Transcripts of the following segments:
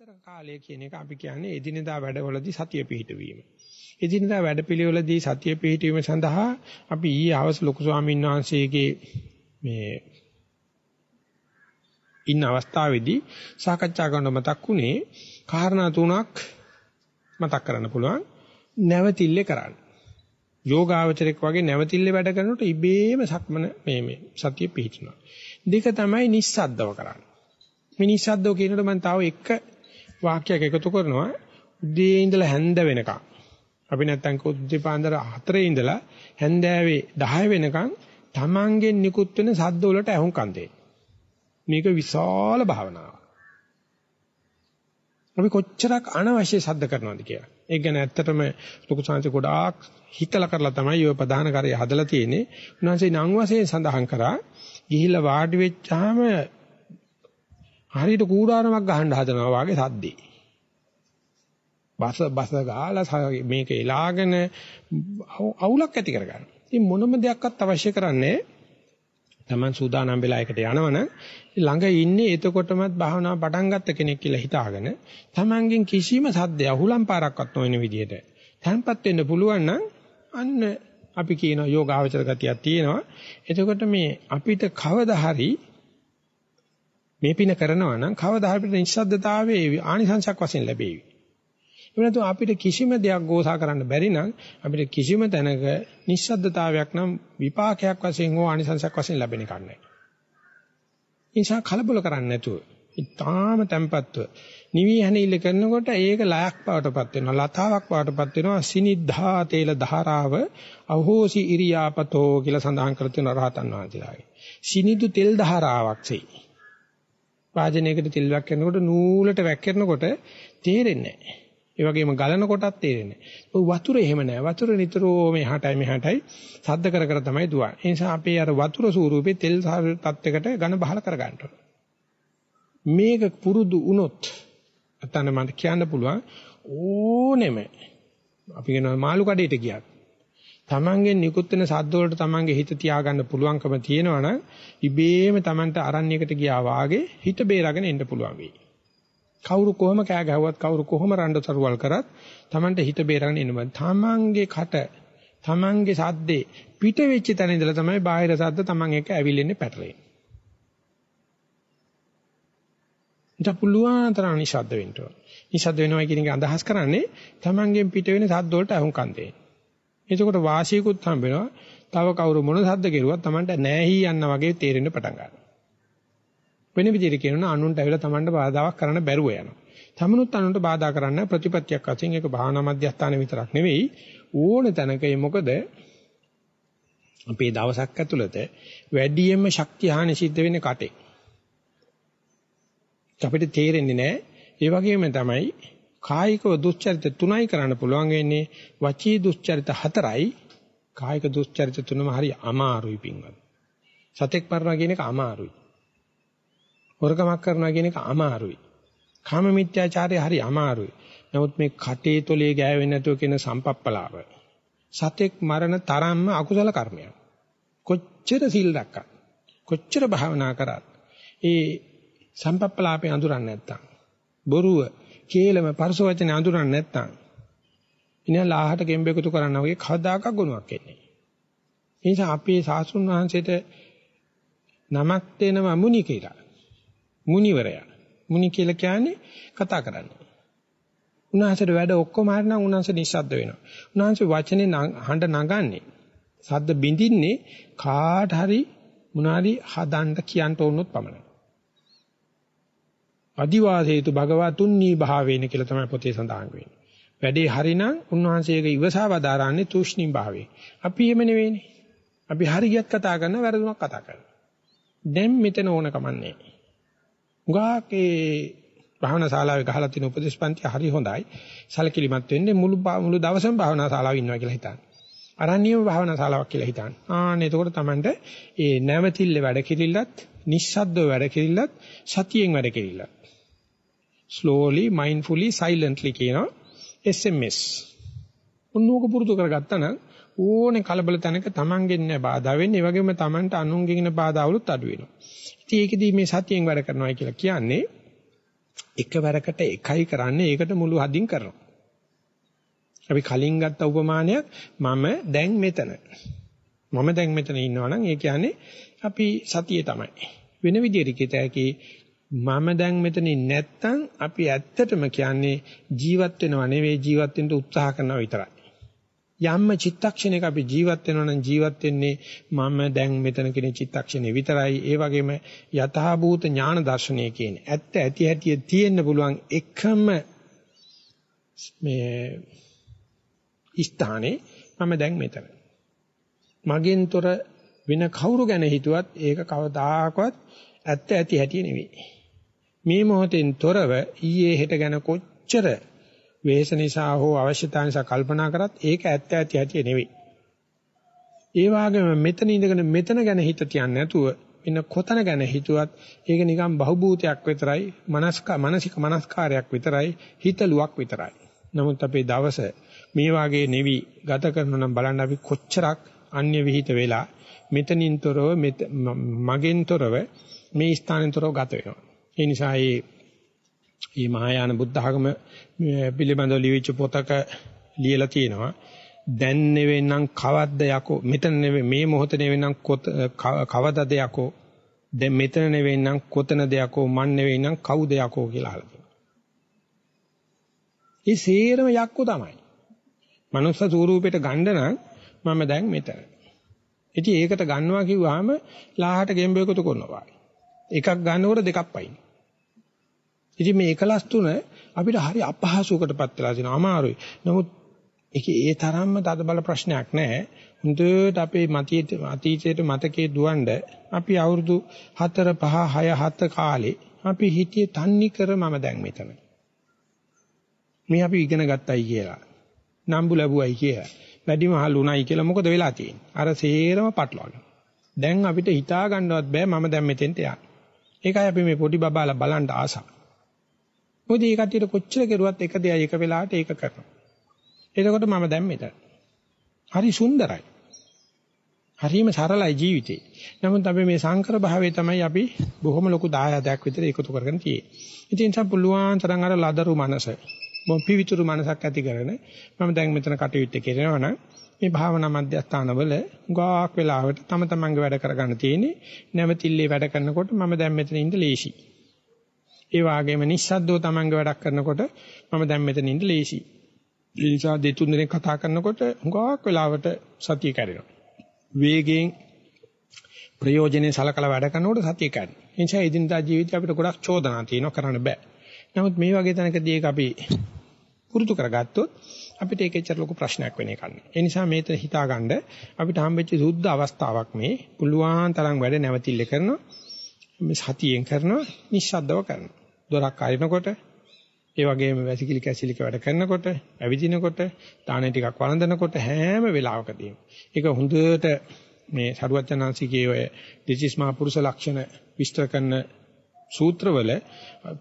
අමතර කාලය කියන එක අපි කියන්නේ එදිනෙදා වැඩවලදී සතිය පිහිටවීම. එදිනෙදා වැඩපිළිවෙලදී සතිය පිහිටවීම සඳහා අපි ඊයේ අවස් ලොකු ස්වාමීන් වහන්සේගේ මේ ඉන්න අවස්ථාවේදී සාකච්ඡා කරන මතක් වුණේ කාරණා තුනක් මතක් කරන්න පුළුවන් නැවතිල්ලේ කරන්න. යෝගාවචරයක් වගේ නැවතිල්ලේ වැඩ කරනකොට ඉබේම සක්මන මේ මේ සතිය පිහිටනවා. දෙක තමයි නිස්සද්දව කරන්නේ. මේ නිස්සද්දව කියනකොට මම තව එක වාක්‍යයක් එකතු කරනවා. උදේ ඉඳලා හැන්ද වෙනකම්. අපි නැත්තම් උදේ පාන්දර 4 ඉඳලා හැන්දෑවේ 10 වෙනකම් Tamangen නිකුත් වෙන සද්ද වලට අහුම්කම් දෙන්න. මේක විශාල භාවනාවක්. අපි කොච්චරක් අනවශ්‍ය සද්ද කරනවද කියලා. ඒක ගැන ඇත්තටම ලොකු සංසි ගොඩාක් හිතලා කරලා තමයි ඔය ප්‍රධාන කාර්යය හදලා තියෙන්නේ. උන්වහන්සේ නම් වශයෙන් සඳහන් කරා ගිහිල්ලා වාඩි වෙච්චාම හරියට කූඩාරමක් ගහන්න හදනවා වගේ සද්දේ. බස බස ගාලා මේක එලාගෙන අවුලක් ඇති කරගන්න. ඉතින් මොනම දෙයක්වත් අවශ්‍ය කරන්නේ Taman සූදානම් වෙලා එකට යනවනම් ළඟ ඉන්නේ එතකොටමත් භාවනාව පටන් ගත්ත කෙනෙක් කියලා හිතාගෙන Tamanගෙන් කිසිම සද්දය අහුලම් පාරක්වත් නොවන විදිහට තැන්පත් වෙන්න පුළුවන් නම් අන්න අපි කියන යෝගාවචර ගතියක් තියෙනවා. එතකොට මේ අපිට කවදා හරි මේ පින කරනවා නම් කවදා හරි නිස්සද්දතාවයේ ආනිසංසයක් වශයෙන් ලැබෙවි. එහෙම නැත්නම් අපිට කිසිම දෙයක් ගෝසා කරන්න බැරි නම් අපිට කිසිම තැනක නිස්සද්දතාවයක් නම් විපාකයක් වශයෙන් හෝ ආනිසංසයක් වශයෙන් ලැබෙන එකක් නැහැ. නිසා කලබල කරන්නේ නැතුව ඊටාම tempatව නිවි හැනිල්ල කරනකොට ඒක ලයක් බවටපත් වෙනවා ලතාවක් බවටපත් වෙනවා සිනිද්ධා තේල ධාරාව අහෝසි ඉරියාපතෝ කියලා සඳහන් කර තියෙන රහතන් වහන්සේලාගේ සිනිදු තෙල් ධාරාවක්සේ වාජනයකට තෙල් වැක්කෙනකොට නූලට වැක්කෙනකොට තේරෙන්නේ නැහැ ඒ වගේම ගලන කොටත් තේරෙන්නේ නැහැ. වතුර එහෙම නැහැ. වතුර නිතරම එහාටයි මෙහාටයි සද්ද කර කර තමයි දුවන්නේ. ඒ නිසා අපි අර වතුර ස්වරූපේ තෙල් තත්යකට ඝන බහල කර ගන්න මේක පුරුදු වුණොත් අතන මට කියන්න පුළුවන් ඕනෙම අපි කියනවා මාළු කඩේට ගියත් තමන්ගෙන් නිකුත් වෙන සද්ද වලට තමන්ගේ හිත තියාගන්න පුළුවන්කම තියෙනවනම් ඉබේම තමන්ට අරණ්‍යයකට ගියා වාගේ හිත බේරාගෙන එන්න පුළුවන් වෙයි. කවුරු කොහම කෑ ගැහුවත් කවුරු කොහම රණ්ඩු සරුවල් කරත් Tamante හිත බේරගෙන ඉන්නවා. තමන්ගේ කට තමන්ගේ සද්දේ පිට වෙච්ච තැන ඉඳලා තමයි බාහිර සද්ද තමන් එක්ක ඇවිල්ෙන්නේ පැටලෙන්නේ. ඉත පුළුවන් තරම් නිශ්ශබ්ද වෙන්න ඕන. නිශ්ශබ්ද වෙනවා කියන එක අදහස් කරන්නේ තමන්ගෙන් පිට වෙන සද්ද වලට අහුම්කම් දෙන්න. එතකොට වාසියකුත් හම්බ වෙනවා. තව කවුරු මොන සද්ද කෙරුවත් තමන්ට නැහැ යන්න වගේ තේරෙන්න පටන් ගන්නවා. වෙන විදිහට කියනවා අනුන්ට ඇවිල්ලා Tamanට බාධාවක් කරන්න බැරුව යනවා. තමනුත් අනුන්ට බාධා කරන්න ප්‍රතිපත්තියක් වශයෙන් ඒක භාවනා මධ්‍යස්ථාන විතරක් නෙවෙයි ඕන තැනක ඒ මොකද අපේ දවසක් ඇතුළත වැඩියෙන්ම ශක්තිය හානි සිද්ධ වෙන්නේ කටේ. අපිට තේරෙන්නේ නැහැ. ඒ වගේම තමයි කායිකව දුස්චරිත තුනයි කරන්න පුළුවන් වෙන්නේ වචී දුස්චරිත හතරයි කායික දුස්චරිත තුනම හරි අමාරුයි පින්වත්. සතෙක් මරනවා කියන එක අමාරුයි. හොරකමක් කරනවා කියන එක අමාරුයි. කාම මිත්‍යාචාරය හරි අමාරුයි. නමුත් මේ කටේ තොලේ ගෑවෙන්නේ නැතුව කියන සම්පප්පලාව සතෙක් මරණ තරම්ම අකුසල කර්මයක්. කොච්චර සිල් රැක්කත් කොච්චර භාවනා කරත් ඒ සම්පප්පලාපේ අඳුරන්නේ නැත්තම් බොරුව කේලම පරස වචනේ අඳුරන්නේ නැත්තම් ඉතින් ලාහට ගෙම්බෙකුතු කරනවා වගේ කවදාක ගුණයක් එන්නේ. ඒ නිසා අපේ සාසුන් වහන්සේට නමක් දෙනවා මුනි කියලා. මුනිවරයා. මුනි කියලා කියන්නේ කතා කරන්නේ. උන්වහන්සේට වැඩ ඔක්කොම හරිනම් උන්වහන්සේ නිශ්ශබ්ද වෙනවා. උන්වහන්සේ වචනේ හඬ නගන්නේ සද්ද බින්දින්නේ කාට හරි මොනාරි හදන්න කියන්න ඕනොත් පමණයි. අදිවාසේතු භගවතුන්නී භාවේන කියලා තමයි පොතේ සඳහන් වෙන්නේ. වැඩේ හරිනම් උන්වහන්සේගේ ඉවසාව දාරන්නේ තුෂ්ණී භාවේ. අපි එහෙම නෙවෙයිනේ. අපි හරියට කතා කරන වැරදුනක් කතා කරනවා. දැන් මෙතන ඕන කමන්නේ. උගාක් ඒ භාවනා ශාලාවේ ගහලා තියෙන උපදේශපන්ති හරි හොඳයි. සැලකිලිමත් වෙන්නේ මුළු මුළු දවසම භාවනා ශාලාවේ ඉන්නවා කියලා හිතන්න. අරණ්‍යම භාවනා ශාලාවක් කියලා හිතන්න. ආන්න එතකොට Tamanට ඒ නැවතිල්ල වැඩ කිරිල්ලත්, නිස්සද්දව වැඩ කිරිල්ලත්, සතියෙන් වැඩ කිරිල්ලත්. Slowly mindfully silently කියනවා SMS. උන්නෝක පුරුදු කරගත්තා නම් ඕනේ කලබල තැනක Tamanගෙන් නෑ බාධා වෙන්නේ. ඒ වගේම Tamanට අනුන්ගෙන් බාධාවලුත් අඩු වෙනවා. ඉතින් ඒකෙදී මේ සතියෙන් වැඩ කරනවා කියලා කියන්නේ එකවරකට එකයි කරන්නේ ඒකට මුළු හදින් කරනවා. අපි කලින් ගත්ත උපමානයක් මම දැන් මෙතන. මම දැන් මෙතන ඉන්නවා නම් ඒ කියන්නේ අපි සතියේ තමයි. වෙන විදිහට කිත හැකි මම දැන් මෙතනින් නැත්තම් අපි ඇත්තටම කියන්නේ ජීවත් වෙනව නෙවෙයි ජීවත් වෙන්න උත්සාහ කරනවා විතරයි. යම්ම චිත්තක්ෂණයක අපි ජීවත් වෙනවා නම් ජීවත් වෙන්නේ මම දැන් මෙතන කියන චිත්තක්ෂණේ විතරයි. ඒ වගේම යථාභූත ඥාන දර්ශනය කියන්නේ ඇත්ත ඇති හැටි තියෙන්න පුළුවන් එකම මේ ස්ථානේ මම දැන් මෙතන. මගෙන්තර වෙන කවුරු ගැන හිතුවත් ඒක කවදාකවත් ඇත්ත ඇති හැටි නෙවෙයි. මේ මොහොතෙන් තොරව ඊයේ හෙට ගැන කොච්චර වෙහස නිසා හෝ අවශ්‍යතාව නිසා කල්පනා කරත් ඒක ඇත්ත ඇති ඇති නෙවෙයි. ඒ වගේම මෙතන ඉඳගෙන මෙතන ගැන හිත තියන්නේ නැතුව වෙන කොතන ගැන හිතුවත් ඒක නිකන් බහුබූතයක් විතරයි මනස්ක මානසික මනස්කාරයක් විතරයි හිතලුවක් විතරයි. නමුත් අපේ දවස මේ වාගේ nevi ගත කරනවා නම් බලන්න අපි කොච්චරක් අන්‍ය විහිිත වෙලා මෙතනින්තරව මගෙන්තරව මේ ස්ථානෙන්තරව ගත වෙනවා. ඒ නිසා මේ මේ මහායාන බුද්ධ ආගම පිළිබඳව ලියවිච්ච පොතක ලියලා තියෙනවා. දැන් නෙවෙන්නම් කවද්ද යකෝ මෙතන නෙවෙයි මේ මොහොත නෙවෙන්නම් කවදද යකෝ දැන් මෙතන නෙවෙන්නම් කොතනද යකෝ මන් නෙවෙන්නම් කවුද යකෝ කියලා අහලා තියෙනවා. ඒ සේරම යක්කෝ තමයි. මනුස්ස ස්වරූපයට ගන්න නම් මම දැන් මෙතන. ඉතින් ඒකට ගන්නවා කිව්වහම ලාහට ගෙම්බෙකුතු කරනවා. එකක් ගන්නකොට දෙකක් පයින්. ඉතින් මේ එකලස් තුන අපිට හරි අපහසුකටපත් වෙලා තියෙනවා අමාරුයි. නමුත් ඒකේ ඒ තරම්ම තද බල ප්‍රශ්නයක් නැහැ. හොඳට අපේ මතීත අතීතයේ මතකයේ දුවන්න අපි අවුරුදු 4 5 6 7 කාලේ අපි හිතියේ තන්නේ කර මම දැන් මෙතන. මේ අපි ඉගෙන ගත්තයි කියලා. නම්බු ලැබුවයි කියලා. වැඩිමහල් උණයි කියලා මොකද වෙලා තියෙන්නේ? අර සේරම පටලවාගෙන. දැන් අපිට හිතා ගන්නවත් බෑ මම දැන් මෙතෙන්ට යන්නේ. ඒකයි අපි මේ පොඩි බබාලා බලන්න ආසයි. මොකද මේ කට්ටියට කොච්චර කෙරුවත් එක දෙයයි එක වෙලාවට ඒක කරනවා. එතකොට මම දැන් මෙතන. හරි සුන්දරයි. හරිම සරලයි ජීවිතේ. නමුත් අපි මේ සංකර භාවයේ තමයි අපි බොහොම ලොකු දායාදයක් විතර එකතු කරගෙන තියෙන්නේ. ඉතින් සම් පුළුවන් තරම් අර ලදරු මනස, මොම් පිවිතුරු මනසක් ඇති කරගෙන මම දැන් මෙතන කටයුත්ත කරනවා නම් මේ භාවනා මධ්‍යස්ථානවල ගාක් වෙලාවට තම තමන්ගේ වැඩ කරගන්න තියෙන්නේ නැවතිල්ලේ වැඩ කරනකොට මම දැන් මෙතන ඉඳ ලේසි. ඒ වගේම නිස්සද්දව තමන්ගේ වැඩක් කරනකොට මම දැන් මෙතන ඉඳ ලේසි. ඒ නිසා දෙතුන් දිනක් කතා කරනකොට හුඟක් වෙලාවට සතිය කැඩෙනවා. වේගයෙන් ප්‍රයෝජනේ සලකලා වැඩ කරනකොට සතිය කැඩෙනවා. ඒ නිසා එදිනදා ජීවිතේ අපිට ගොඩක් චෝදනා තියෙනවා කරන්න බෑ. නමුත් මේ වගේ තැනකදී ඒක අපි පුරුදු කරගත්තොත් අපිට ඒකෙච්චර ලොකු ප්‍රශ්නයක් වෙන්නේ නැහැ. ඒ නිසා මේතන හිතාගන්න අපිට හම්බෙච්ච සුද්ධ අවස්ථාවක් මේ පුළුවන් තරම් වැඩ නැවතිල්ල කරනවා. මේ සතියෙන් කරනවා, නිශ්ශබ්දව කරනවා. දොරක් අරිනකොට ඒ වගේම වැසිකිලි කැසිලික වැඩ කරනකොට, ඇවිදිනකොට, දාහනේ ටිකක් වළඳනකොට හැම වෙලාවකදීම ඒක හොඳට මේ සරුවචනාංශිකයේ ඔය දෙචිස්මා පුරුෂ ලක්ෂණ විස්තර කරන සූත්‍රවල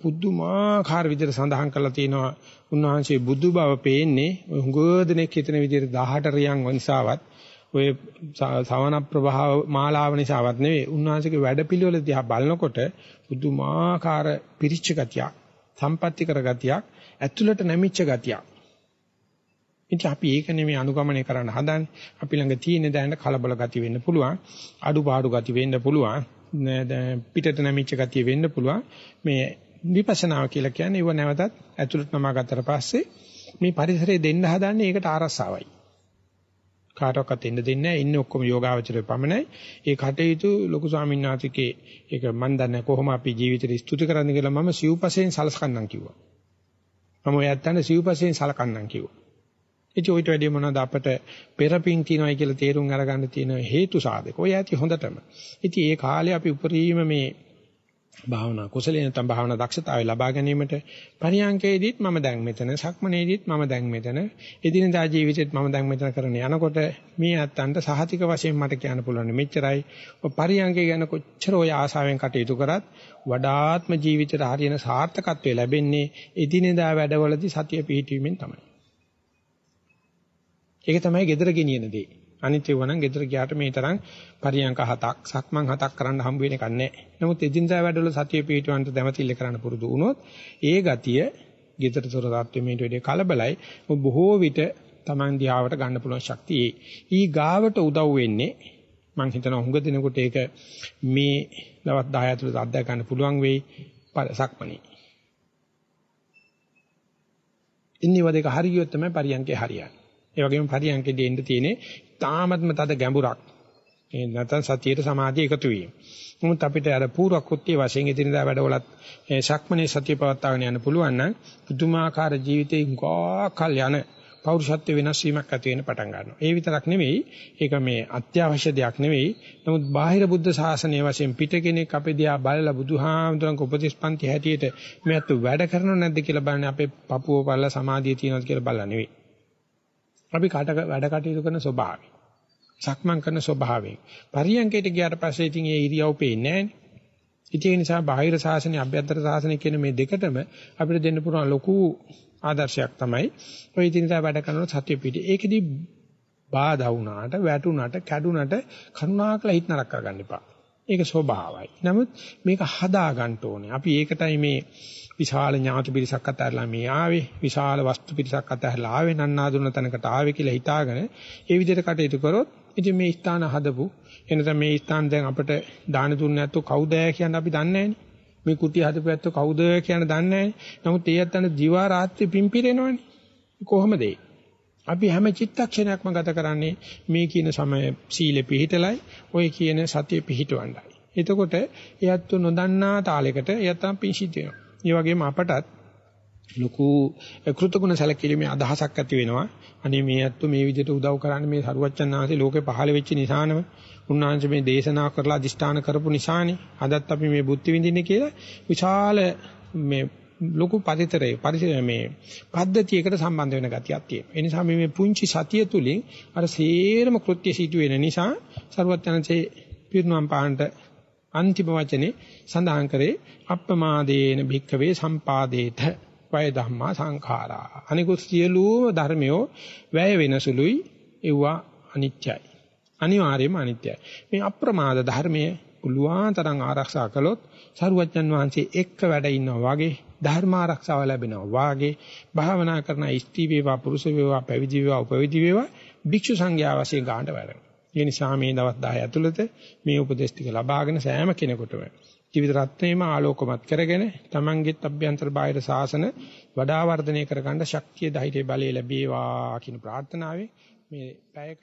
පුදුමාකාර විදිහට සඳහන් කරලා තියෙනවා. උන්වහන්සේ බුදු බව පේන්නේ ඔය හුඟදෙනෙක් හිතන විදිහට 18 රියන් වංශාවත් ඔය සවන ප්‍රභාව මාලාව නිසාවත් නෙවෙයි. උන්වහන්සේගේ වැඩපිළිවෙල දිහා බලනකොට පුදුමාකාර පිරිච්ච ගතියක් සම්පත්‍ති කර ගතියක් ඇතුළට නැමිච්ච ගතියක්. ඉතින් අපි ඒක නෙමෙයි අනුගමනය කරන්න හදන්නේ. අපි ළඟ තියෙන දැනට කලබල ගති වෙන්න පුළුවන් අඩුපාඩු ගති වෙන්න පුළුවන්. පිටට නැමිච්ච ගතිය වෙන්න පුළුවන් මේ විපස්සනාව කියලා කියන්නේ ඒව නැවතත් ඇතුළට නමා ගත්තට පස්සේ මේ පරිසරය දෙන්න හදන්නේ ඒකට ආරස්සාවයි කාටවත් එන්න දෙන්නේ නැහැ. ඉන්නේ ඔක්කොම යෝගාවචරය පමණයි. ඒ කටයුතු ලොකු ස්වාමීන් වහන්සේගේ ඒක මන් දන්නේ කොහොම අපි ජීවිතේ ස්තුති කරන්න කියලා මම සිව්පසෙන් සලස්කන්නම් කිව්වා. මම ඔය ඇත්තට සිව්පසෙන් සලකන්නම් කිව්වා. ඉතින් ඔයිට වැඩි මොනවද අපට පෙරපින් තියනයි කියලා තේරුම් අරගන්න තියෙන හේතු සාධක. ඔය ඇති හොඳටම. ඉතින් ඒ කාලේ අපි උපරිම මේ භාවනා කුසලයේ නැත්නම් භාවනා දක්ෂතාවය ලබා ගැනීමට පරියංකේදීත් මම දැන් මෙතන සක්මනේදීත් මම දැන් මෙතන එදිනදා ජීවිතේත් මම දැන් මෙතන කරන යනකොට මේ අත්තන්ට සහතික වශයෙන් මට කියන්න පුළුවන් මෙච්චරයි ඔය පරියංකේ ගැන කොච්චර ඔය ආසාවෙන් කටයුතු කරත් වඩාත්ම ජීවිතේට හරියන සාර්ථකත්වය ලැබෙන්නේ එදිනදා වැඩවලදී සතිය පිහිටීමෙන් තමයි ඒක තමයි gedara ගෙනියන දේ අනිත් ඒවා නම් ගෙදර ගියාට මේ තරම් පරියන්ක හතක් සක්මන් හතක් කරන්න හම්බ වෙන එකක් නැහැ. නමුත් එදිනදා වැඩවල සතිය පිටවන්ට දැමතිල්ල කරන්න පුරුදු වුණොත් ඒ ගතිය ගෙදරතොර තත්ත්වෙ මේට වැඩි කලබලයි. බොහෝ විට Taman දිහාවට ගන්න පුළුවන් ශක්තිය. ඊ ගාවට උදව් වෙන්නේ මම හිතනවා හුඟ දිනකොට ඒක මේ දවස් 10 ඇතුළත අත්දැක ගන්න පුළුවන් වෙයි සක්මණේ. ඉන්නේ වදේක හරියොත් තමයි පරියන්කේ හරියන්නේ. ඒ වගේම පරියන්කේදී එන්න තියෙන්නේ තාමත්ම තද ගැඹුරක්. ඒ නැත්නම් සතියේ සමාධිය එකතු වීම. නමුත් අපිට අර පූර්ව කෘත්‍ය වශයෙන් ඉදිරියදා වැඩවලත් සක්මණේ සතිය පවත්වාගෙන යන්න පුළුවන් නම් පුදුමාකාර ජීවිතේ ගෝකල් යන පෞරුෂත්ව වෙනස් වීමක් ඇති වෙන්න පටන් ගන්නවා. ඒ විතරක් නෙවෙයි ඒක මේ අත්‍යවශ්‍ය දෙයක් නෙවෙයි. නමුත් බාහිර බුද්ධ ශාසනය වශයෙන් පිට කෙනෙක් අපේ දිහා බලලා බුදුහාමුදුරන්ගේ උපදේශපන්ති හැටියට මෙයත් වැඩ කරනව නැද්ද කියලා බලන්නේ අපේ පපුව බලලා සමාධිය තියෙනවද කියලා බලලා නෙවෙයි. අපි කාට වැඩ කටයුතු කරන ස්වභාවය. සක්මන් කරන ස්වභාවයෙන්. පරියන්කයට ගියාට පස්සේ ඉතින් ඒ ඉරියව් පේන්නේ නැහැ. ඒ නිසා බාහිර ශාසනය අභ්‍යන්තර ශාසනය කියන මේ දෙකටම අපිට දෙන්න පුළුවන් ලොකු ආදර්ශයක් තමයි ඔය ඉදිනදා වැඩ කරනකොට සත්‍ය පිටි. ඒකෙදි බාධා වුණාට, වැටුණාට, කැඩුණාට කරුණාකර හිත නරක කරගන්න එපා. ඒක ස්වභාවයි. නමුත් මේක හදා ගන්න ඕනේ. අපි ඒකටයි මේ විශාල ඥාති පිරිසක් අතරලා මේ ආවේ. විශාල වස්තු පිරිසක් අතරලා ආවේ. නන්නාඳුන තැනකට ආවේ කියලා හිතාගෙන ඒ විදිහට කටයුතු කරොත් ඉතින් මේ ස්ථාන හදපු එනතම මේ ස්ථාන දැන් අපිට දාන දුන්නේ නැත්නම් කවුද කියන්නේ අපි දන්නේ නැහැනේ. මේ කුටි හදපු ඇත්ත කවුද කියන දන්නේ නමුත් ඒ ඇත්තන දිවා රාත්‍රී පිම්පිරෙනවනේ. කොහොමද අපි හැම චිත්තක්ෂණයක්ම ගත කරන්නේ මේ කියන සමය සීලෙ පිහිටලයි ඔය කියන සතිය පිහිටවන්නයි. එතකොට එයත් නොදන්නා තාලයකට එයත් පිංසිත වෙනවා. ඒ වගේම අපටත් ලොකු කෘතගුණ සැලකිලිමේ අදහසක් ඇති වෙනවා. අනේ මේ ඇත්තු මේ විදිහට උදව් කරන්නේ මේ සරුවච්චන් ආංශේ ලෝකේ පහළ වෙච්ච නිසානම උන්වහන්සේ මේ දේශනා කරලා අදිෂ්ඨාන කරපු නිසානේ අදත් අපි මේ බුද්ධ විඳින්නේ කියලා විශාල මේ ලොකු පරිතරේ පරිසර මේ පද්ධතියකට සම්බන්ධ වෙන ගතියක් තියෙනවා. ඒ නිසා මේ පුංචි සතිය තුලින් අර සේරම කෘත්‍ය සිදු වෙන නිසා සරුවච්චන්සේ පිරුණම් පාහන්ට අන්තිම වචනේ සඳහන් කරේ අප්පමාදේන භික්ඛවේ සම්පාදේත වය ධම්මා සංඛාරා. අනිකුත් සියලුම ධර්මයෝ වැය වෙනසුලුයි ඒවා අනිත්‍යයි. අනිවාර්යයෙන්ම අනිත්‍යයි. මේ අප්‍රමාද ධර්මයේ පුළුවන් තරම් ආරක්ෂා කළොත් සරුවච්චන් වහන්සේ එක්ක වැඩ ඉන්නවා වගේ ධර්ම ආරක්ෂාව ලැබෙනවා වාගේ භාවනා කරන ස්ත්‍රී වේවා පුරුෂ වේවා පැවිදි වේවා උපවිදි වේවා භික්ෂු සංඝයා වශයෙන් ගන්නට වැඩනවා. ඒ නිසා මේ දවස් 10 ඇතුළත මේ උපදේශ ටික ලබාගෙන සෑම කෙනෙකුටම ජීවිත රත්නයේම ආලෝකමත් කරගෙන තමන්ගේත් අභ්‍යන්තර බාහිර සාසන වඩා වර්ධනය කරගන්න ශක්තිය ධෛර්ය බලය ලැබේවා කියන ප්‍රාර්ථනාවෙන් මේ පැයක